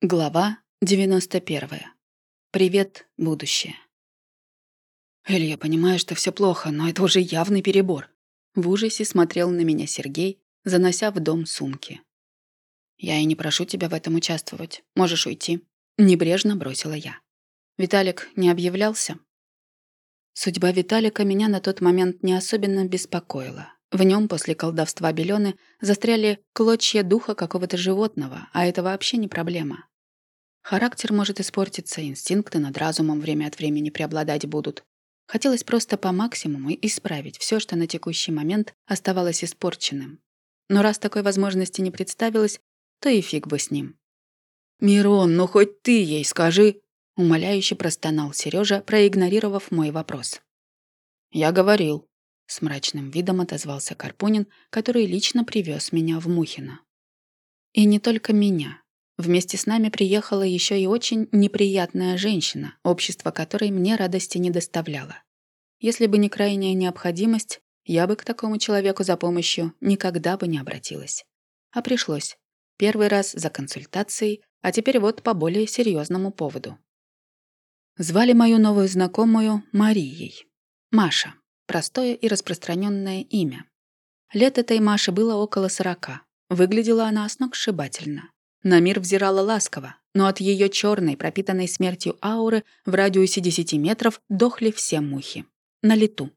Глава 91. Привет, будущее. Эль, я понимаю, что все плохо, но это уже явный перебор. В ужасе смотрел на меня Сергей, занося в дом сумки. Я и не прошу тебя в этом участвовать. Можешь уйти. Небрежно бросила я. Виталик не объявлялся? Судьба Виталика меня на тот момент не особенно беспокоила. В нем после колдовства Белены застряли клочья духа какого-то животного, а это вообще не проблема. Характер может испортиться, инстинкты над разумом время от времени преобладать будут. Хотелось просто по максимуму исправить все, что на текущий момент оставалось испорченным. Но раз такой возможности не представилось, то и фиг бы с ним. «Мирон, ну хоть ты ей скажи!» Умоляюще простонал Сережа, проигнорировав мой вопрос. «Я говорил», — с мрачным видом отозвался Карпунин, который лично привез меня в Мухино. И не только меня. Вместе с нами приехала еще и очень неприятная женщина, общество которой мне радости не доставляло. Если бы не крайняя необходимость, я бы к такому человеку за помощью никогда бы не обратилась. А пришлось. Первый раз за консультацией, а теперь вот по более серьезному поводу. Звали мою новую знакомую Марией. Маша. Простое и распространенное имя. Лет этой Маше было около сорока. Выглядела она сногсшибательно. На мир взирала ласково, но от ее черной, пропитанной смертью ауры в радиусе 10 метров дохли все мухи. На лету.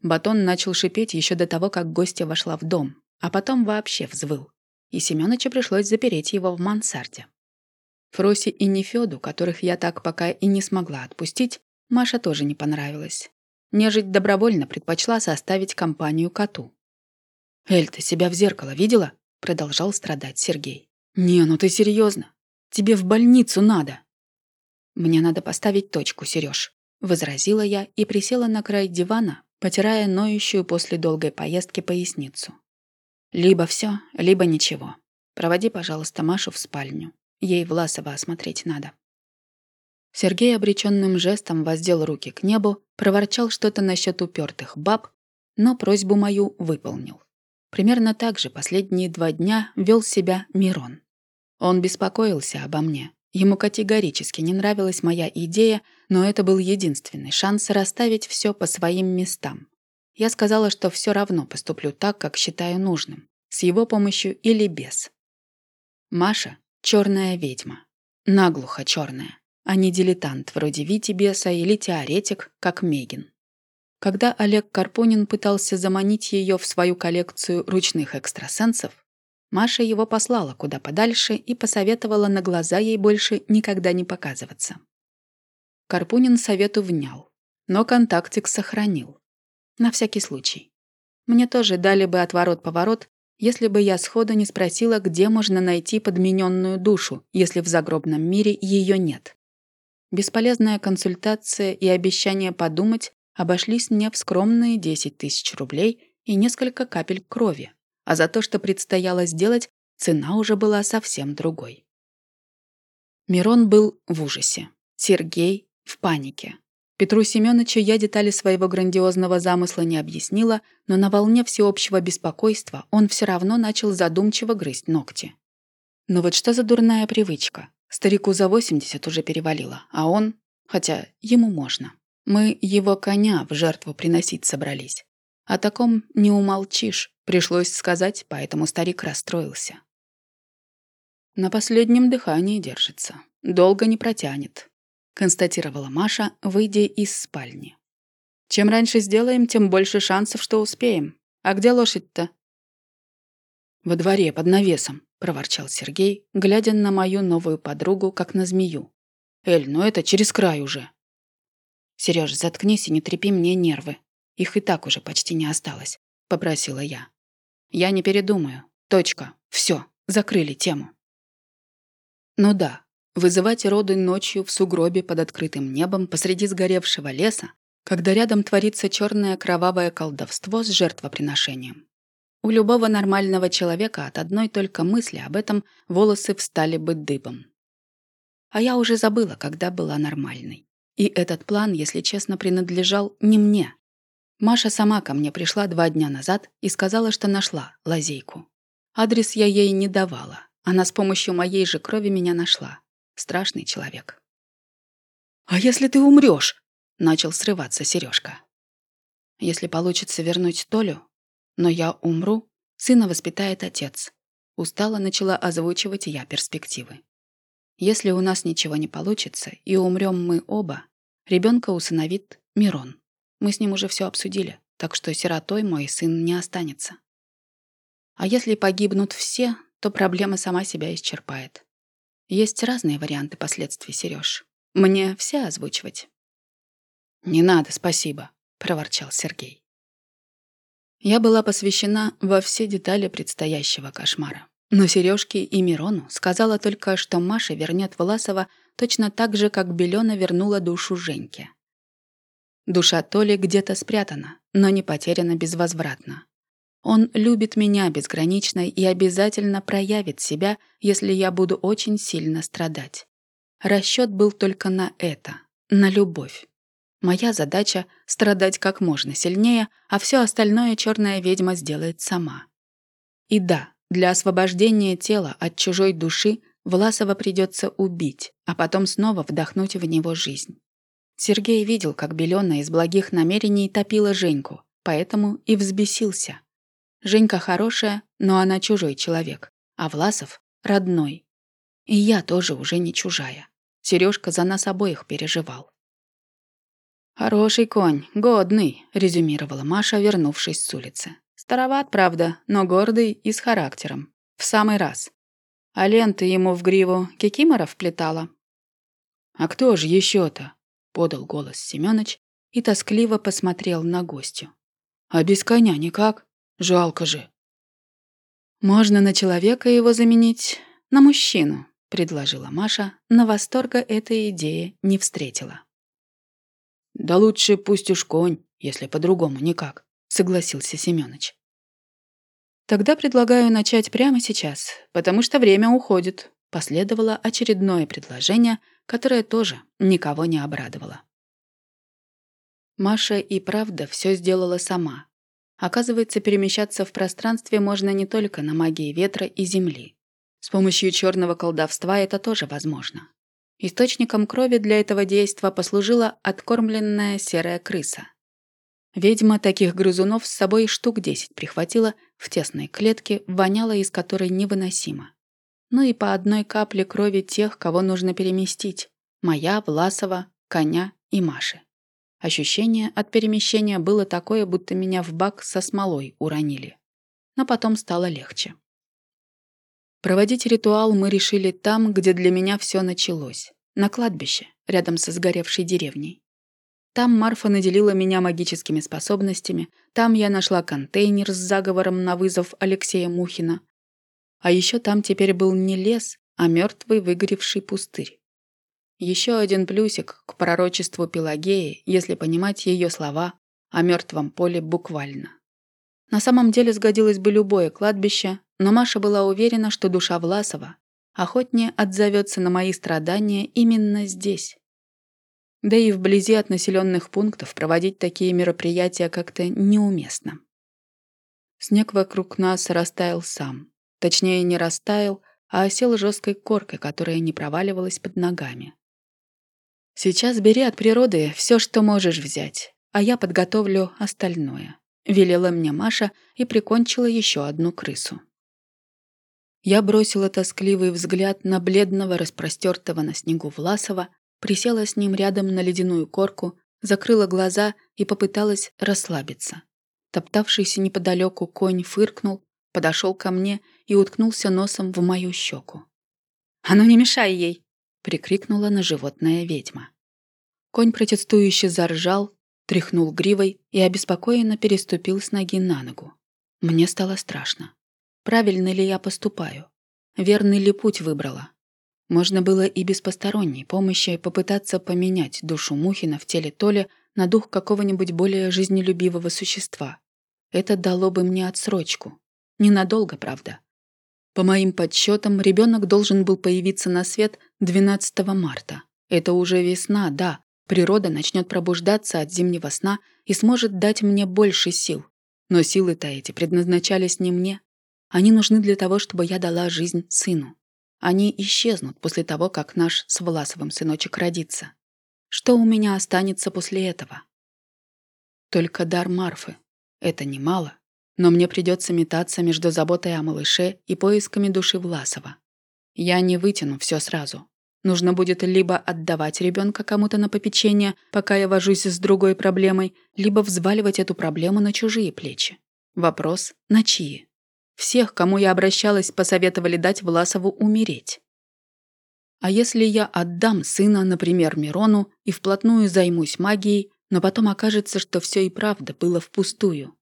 Батон начал шипеть еще до того, как гостья вошла в дом, а потом вообще взвыл. И Семёнычу пришлось запереть его в мансарде. Фросе и Нефёду, которых я так пока и не смогла отпустить, Маша тоже не понравилась. Нежить добровольно предпочла составить компанию коту. «Эль, ты себя в зеркало видела?» — продолжал страдать Сергей. «Не, ну ты серьезно? Тебе в больницу надо!» «Мне надо поставить точку, Сереж», — возразила я и присела на край дивана, потирая ноющую после долгой поездки поясницу. «Либо все, либо ничего. Проводи, пожалуйста, Машу в спальню. Ей Власова осмотреть надо». Сергей обреченным жестом воздел руки к небу, проворчал что-то насчет упертых баб, но просьбу мою выполнил. Примерно так же последние два дня вел себя Мирон. Он беспокоился обо мне. Ему категорически не нравилась моя идея, но это был единственный шанс расставить все по своим местам. Я сказала, что все равно поступлю так, как считаю нужным, с его помощью или без. Маша — черная ведьма. Наглухо черная, а не дилетант вроде Вити Беса или теоретик, как Мегин. Когда Олег Карпунин пытался заманить ее в свою коллекцию ручных экстрасенсов, Маша его послала куда подальше и посоветовала на глаза ей больше никогда не показываться. Карпунин совету внял, но контактик сохранил. На всякий случай. Мне тоже дали бы отворот-поворот, если бы я сходу не спросила, где можно найти подмененную душу, если в загробном мире ее нет. Бесполезная консультация и обещание подумать обошлись мне в скромные 10 тысяч рублей и несколько капель крови а за то, что предстояло сделать, цена уже была совсем другой. Мирон был в ужасе. Сергей в панике. Петру Семеновичу я детали своего грандиозного замысла не объяснила, но на волне всеобщего беспокойства он все равно начал задумчиво грызть ногти. Но вот что за дурная привычка? Старику за 80 уже перевалило, а он... Хотя ему можно. Мы его коня в жертву приносить собрались. О таком не умолчишь, пришлось сказать, поэтому старик расстроился. На последнем дыхании держится. Долго не протянет, констатировала Маша, выйдя из спальни. Чем раньше сделаем, тем больше шансов, что успеем. А где лошадь-то? Во дворе, под навесом, проворчал Сергей, глядя на мою новую подругу, как на змею. Эль, ну это через край уже. Сереж, заткнись и не трепи мне нервы, их и так уже почти не осталось», — попросила я. «Я не передумаю. Точка. Все. Закрыли тему». Ну да, вызывать роды ночью в сугробе под открытым небом посреди сгоревшего леса, когда рядом творится черное кровавое колдовство с жертвоприношением. У любого нормального человека от одной только мысли об этом волосы встали бы дыбом. А я уже забыла, когда была нормальной. И этот план, если честно, принадлежал не мне. Маша сама ко мне пришла два дня назад и сказала, что нашла лазейку. Адрес я ей не давала. Она с помощью моей же крови меня нашла. Страшный человек. «А если ты умрёшь?» — начал срываться Серёжка. «Если получится вернуть Толю, но я умру, сына воспитает отец». Устало начала озвучивать я перспективы. Если у нас ничего не получится и умрём мы оба, ребёнка усыновит Мирон. Мы с ним уже всё обсудили, так что сиротой мой сын не останется. А если погибнут все, то проблема сама себя исчерпает. Есть разные варианты последствий, Серёж. Мне все озвучивать?» «Не надо, спасибо», — проворчал Сергей. Я была посвящена во все детали предстоящего кошмара. Но Сережке и Мирону сказала только, что Маша вернет Власова точно так же, как Белена вернула душу Женьке. Душа Толи где-то спрятана, но не потеряна безвозвратно. Он любит меня безгранично и обязательно проявит себя, если я буду очень сильно страдать. Расчет был только на это, на любовь. Моя задача — страдать как можно сильнее, а все остальное черная ведьма сделает сама. И да, для освобождения тела от чужой души Власова придется убить, а потом снова вдохнуть в него жизнь. Сергей видел, как Белена из благих намерений топила Женьку, поэтому и взбесился. Женька хорошая, но она чужой человек, а Власов — родной. И я тоже уже не чужая. Сережка за нас обоих переживал. «Хороший конь, годный», — резюмировала Маша, вернувшись с улицы. «Староват, правда, но гордый и с характером. В самый раз. А ленты ему в гриву кикимора вплетала». «А кто же еще то подал голос Семёныч и тоскливо посмотрел на гостю. «А без коня никак?» Жалко же. Можно на человека его заменить на мужчину, предложила Маша, но восторга эта идея не встретила. Да лучше пусть уж конь, если по-другому никак, согласился Семёныч. Тогда предлагаю начать прямо сейчас, потому что время уходит. Последовало очередное предложение, которое тоже никого не обрадовало. Маша и правда все сделала сама, Оказывается, перемещаться в пространстве можно не только на магии ветра и земли. С помощью черного колдовства это тоже возможно. Источником крови для этого действа послужила откормленная серая крыса. Ведьма таких грызунов с собой штук десять прихватила в тесной клетке, воняла из которой невыносимо. Ну и по одной капле крови тех, кого нужно переместить. Моя, Власова, Коня и Маши. Ощущение от перемещения было такое, будто меня в бак со смолой уронили. Но потом стало легче. Проводить ритуал мы решили там, где для меня все началось. На кладбище, рядом со сгоревшей деревней. Там Марфа наделила меня магическими способностями, там я нашла контейнер с заговором на вызов Алексея Мухина. А еще там теперь был не лес, а мертвый выгоревший пустырь. Еще один плюсик к пророчеству Пелагеи, если понимать ее слова о мертвом поле буквально. На самом деле сгодилось бы любое кладбище, но Маша была уверена, что душа Власова охотнее отзовется на мои страдания именно здесь. Да и вблизи от населенных пунктов проводить такие мероприятия как-то неуместно. Снег вокруг нас растаял сам. Точнее, не растаял, а осел жесткой коркой, которая не проваливалась под ногами. Сейчас бери от природы все, что можешь взять, а я подготовлю остальное», — велела мне Маша и прикончила еще одну крысу. Я бросила тоскливый взгляд на бледного, распростертого на снегу Власова, присела с ним рядом на ледяную корку, закрыла глаза и попыталась расслабиться. Топтавшийся неподалеку конь фыркнул, подошел ко мне и уткнулся носом в мою щеку. «А ну не мешай ей!» прикрикнула на животное ведьма. Конь протестующе заржал, тряхнул гривой и обеспокоенно переступил с ноги на ногу. Мне стало страшно. Правильно ли я поступаю? Верный ли путь выбрала? Можно было и без посторонней помощи попытаться поменять душу Мухина в теле Толи на дух какого-нибудь более жизнелюбивого существа. Это дало бы мне отсрочку. Ненадолго, правда. По моим подсчетам, ребенок должен был появиться на свет 12 марта. Это уже весна, да. Природа начнет пробуждаться от зимнего сна и сможет дать мне больше сил. Но силы-то эти предназначались не мне. Они нужны для того, чтобы я дала жизнь сыну. Они исчезнут после того, как наш с Власовым сыночек родится. Что у меня останется после этого? Только дар Марфы. Это немало, но мне придется метаться между заботой о малыше и поисками души Власова. Я не вытяну все сразу. Нужно будет либо отдавать ребенка кому-то на попечение, пока я вожусь с другой проблемой, либо взваливать эту проблему на чужие плечи. Вопрос – на чьи? Всех, кому я обращалась, посоветовали дать Власову умереть. А если я отдам сына, например, Мирону, и вплотную займусь магией, но потом окажется, что все и правда было впустую?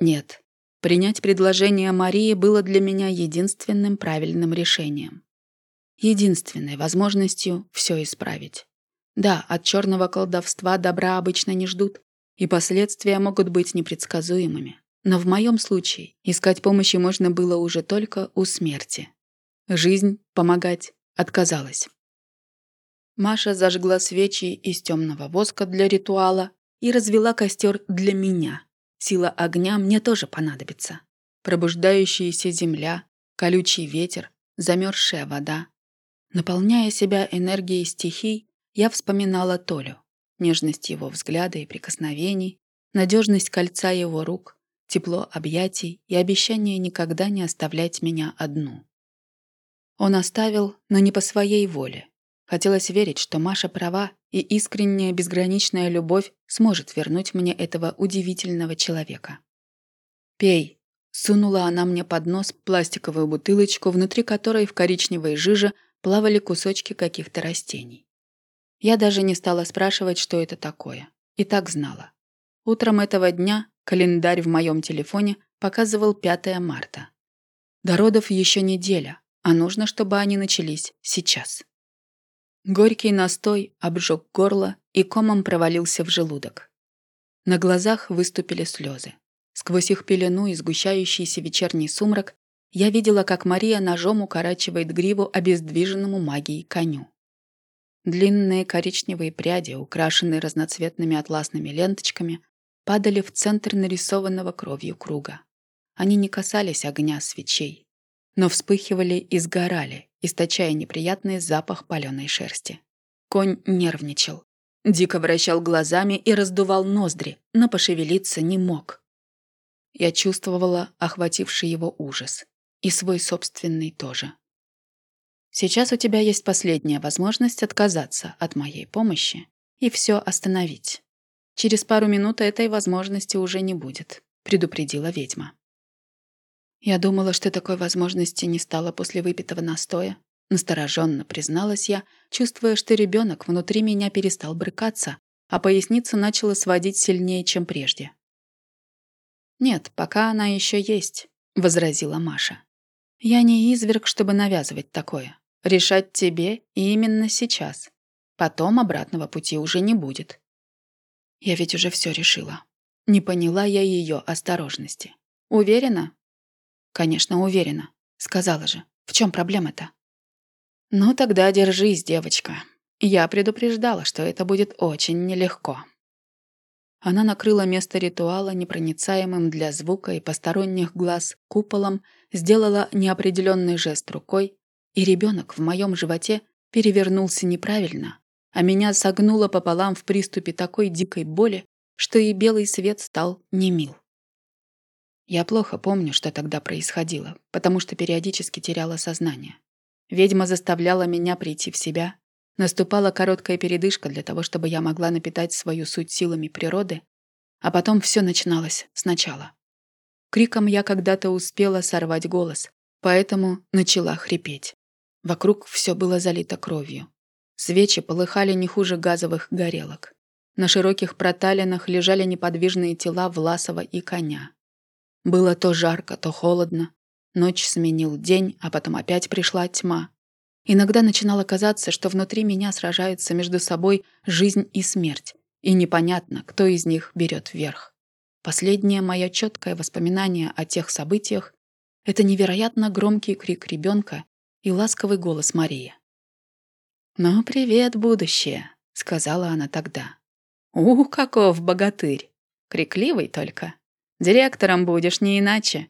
Нет, принять предложение Марии было для меня единственным правильным решением единственной возможностью все исправить. Да, от черного колдовства добра обычно не ждут, и последствия могут быть непредсказуемыми. Но в моем случае искать помощи можно было уже только у смерти. Жизнь помогать отказалась. Маша зажгла свечи из темного воска для ритуала и развела костер для меня. Сила огня мне тоже понадобится. Пробуждающаяся земля, колючий ветер, замерзшая вода, Наполняя себя энергией стихий, я вспоминала Толю. Нежность его взгляда и прикосновений, надежность кольца его рук, тепло объятий и обещание никогда не оставлять меня одну. Он оставил, но не по своей воле. Хотелось верить, что Маша права, и искренняя безграничная любовь сможет вернуть мне этого удивительного человека. «Пей», — сунула она мне под нос пластиковую бутылочку, внутри которой в коричневой жиже плавали кусочки каких-то растений. Я даже не стала спрашивать, что это такое. И так знала. Утром этого дня календарь в моем телефоне показывал 5 марта. До родов еще неделя, а нужно, чтобы они начались сейчас. Горький настой обжег горло и комом провалился в желудок. На глазах выступили слезы. Сквозь их пелену и сгущающийся вечерний сумрак я видела, как Мария ножом укорачивает гриву обездвиженному магией коню. Длинные коричневые пряди, украшенные разноцветными атласными ленточками, падали в центр нарисованного кровью круга. Они не касались огня свечей, но вспыхивали и сгорали, источая неприятный запах паленой шерсти. Конь нервничал. Дико вращал глазами и раздувал ноздри, но пошевелиться не мог. Я чувствовала охвативший его ужас. И свой собственный тоже. Сейчас у тебя есть последняя возможность отказаться от моей помощи и все остановить. Через пару минут этой возможности уже не будет, предупредила ведьма. Я думала, что такой возможности не стало после выпитого настоя. Настороженно призналась я, чувствуя, что ребенок внутри меня перестал брыкаться, а поясница начала сводить сильнее, чем прежде. «Нет, пока она еще есть», — возразила Маша. Я не изверг, чтобы навязывать такое. Решать тебе именно сейчас. Потом обратного пути уже не будет. Я ведь уже все решила. Не поняла я ее осторожности. Уверена? Конечно, уверена. Сказала же. В чем проблема-то? Ну тогда держись, девочка. Я предупреждала, что это будет очень нелегко. Она накрыла место ритуала непроницаемым для звука и посторонних глаз куполом, сделала неопределенный жест рукой, и ребенок в моем животе перевернулся неправильно, а меня согнуло пополам в приступе такой дикой боли, что и белый свет стал немил. Я плохо помню, что тогда происходило, потому что периодически теряла сознание. Ведьма заставляла меня прийти в себя, Наступала короткая передышка для того, чтобы я могла напитать свою суть силами природы, а потом все начиналось сначала. Криком я когда-то успела сорвать голос, поэтому начала хрипеть. Вокруг все было залито кровью. Свечи полыхали не хуже газовых горелок. На широких проталинах лежали неподвижные тела Власова и коня. Было то жарко, то холодно. Ночь сменил день, а потом опять пришла тьма. Иногда начинало казаться, что внутри меня сражаются между собой жизнь и смерть, и непонятно, кто из них берет верх. Последнее мое четкое воспоминание о тех событиях — это невероятно громкий крик ребенка и ласковый голос Марии. «Ну, привет, будущее», — сказала она тогда. «Ух, каков богатырь! Крикливый только. Директором будешь не иначе.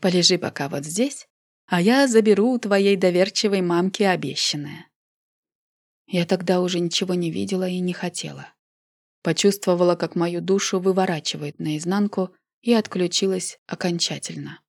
Полежи пока вот здесь, а я заберу у твоей доверчивой мамки обещанное». Я тогда уже ничего не видела и не хотела. Почувствовала, как мою душу выворачивает наизнанку и отключилась окончательно.